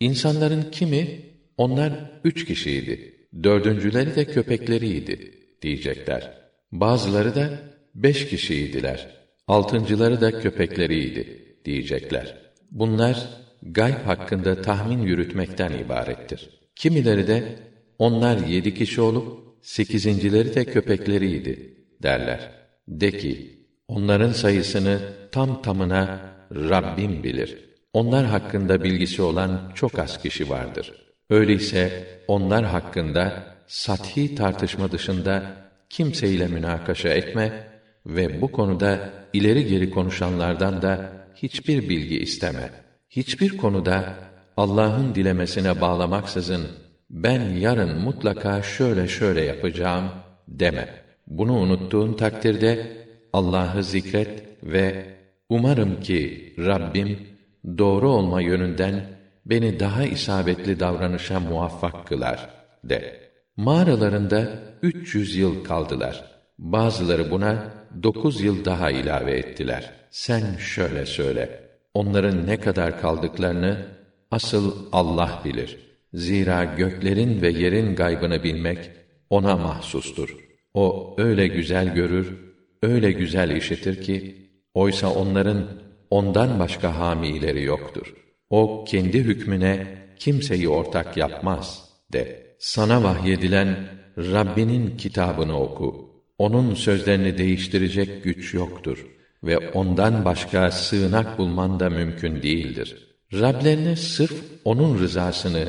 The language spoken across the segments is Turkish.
İnsanların kimi, onlar üç kişiydi, dördüncüleri de köpekleriydi, diyecekler. Bazıları da beş kişiydiler, altıncıları da köpekleriydi, diyecekler. Bunlar, gayb hakkında tahmin yürütmekten ibarettir. Kimileri de, onlar yedi kişi olup, sekizincileri de köpekleriydi, derler. De ki, onların sayısını tam tamına Rabbim bilir. Onlar hakkında bilgisi olan çok az kişi vardır. Öyleyse onlar hakkında sathi tartışma dışında kimseyle münakaşa etme ve bu konuda ileri geri konuşanlardan da hiçbir bilgi isteme. Hiçbir konuda Allah'ın dilemesine bağlamaksızın ben yarın mutlaka şöyle şöyle yapacağım deme. Bunu unuttuğun takdirde Allah'ı zikret ve umarım ki Rabbim doğru olma yönünden beni daha isabetli davranışa muvaffak kılar de. Mağaralarında 300 yıl kaldılar. Bazıları buna dokuz yıl daha ilave ettiler. Sen şöyle söyle. Onların ne kadar kaldıklarını asıl Allah bilir. Zira göklerin ve yerin gaybını bilmek ona mahsustur. O öyle güzel görür, öyle güzel işitir ki oysa onların ondan başka hamileri yoktur. O kendi hükmüne kimseyi ortak yapmaz de. Sana vahyedilen Rabbinin kitabını oku. Onun sözlerini değiştirecek güç yoktur ve ondan başka sığınak bulman da mümkün değildir. Rablerine sırf onun rızasını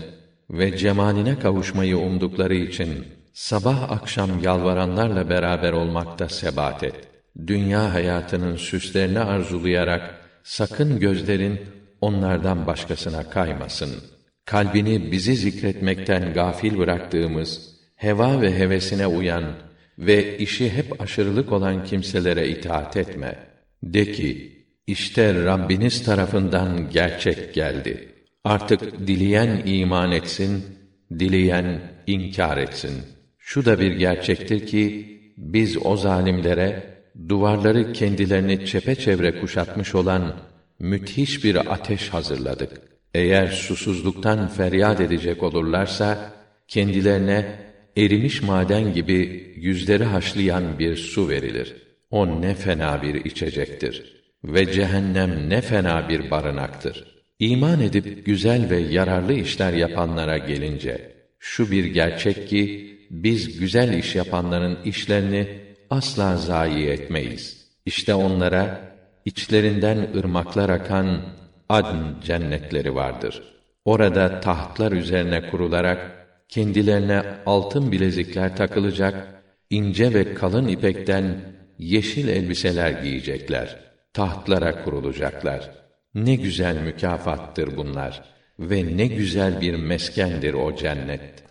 ve cemaline kavuşmayı umdukları için sabah akşam yalvaranlarla beraber olmakta sebat et. Dünya hayatının süslerini arzulayarak sakın gözlerin onlardan başkasına kaymasın. Kalbini bizi zikretmekten gafil bıraktığımız, heva ve hevesine uyan ve işi hep aşırılık olan kimselere itaat etme. De ki, işte Rabbiniz tarafından gerçek geldi. Artık dileyen iman etsin, dileyen inkar etsin. Şu da bir gerçektir ki, biz o zalimlere, duvarları kendilerini çepeçevre kuşatmış olan müthiş bir ateş hazırladık. Eğer susuzluktan feryat edecek olurlarsa, kendilerine erimiş maden gibi yüzleri haşlayan bir su verilir. O ne fena bir içecektir ve cehennem ne fena bir barınaktır. İman edip güzel ve yararlı işler yapanlara gelince, şu bir gerçek ki, biz güzel iş yapanların işlerini asla zayi etmeyiz. İşte onlara, içlerinden ırmaklar akan adn cennetleri vardır. Orada tahtlar üzerine kurularak, kendilerine altın bilezikler takılacak, ince ve kalın ipekten yeşil elbiseler giyecekler. Tahtlara kurulacaklar. Ne güzel mükafattır bunlar ve ne güzel bir meskendir o cennet.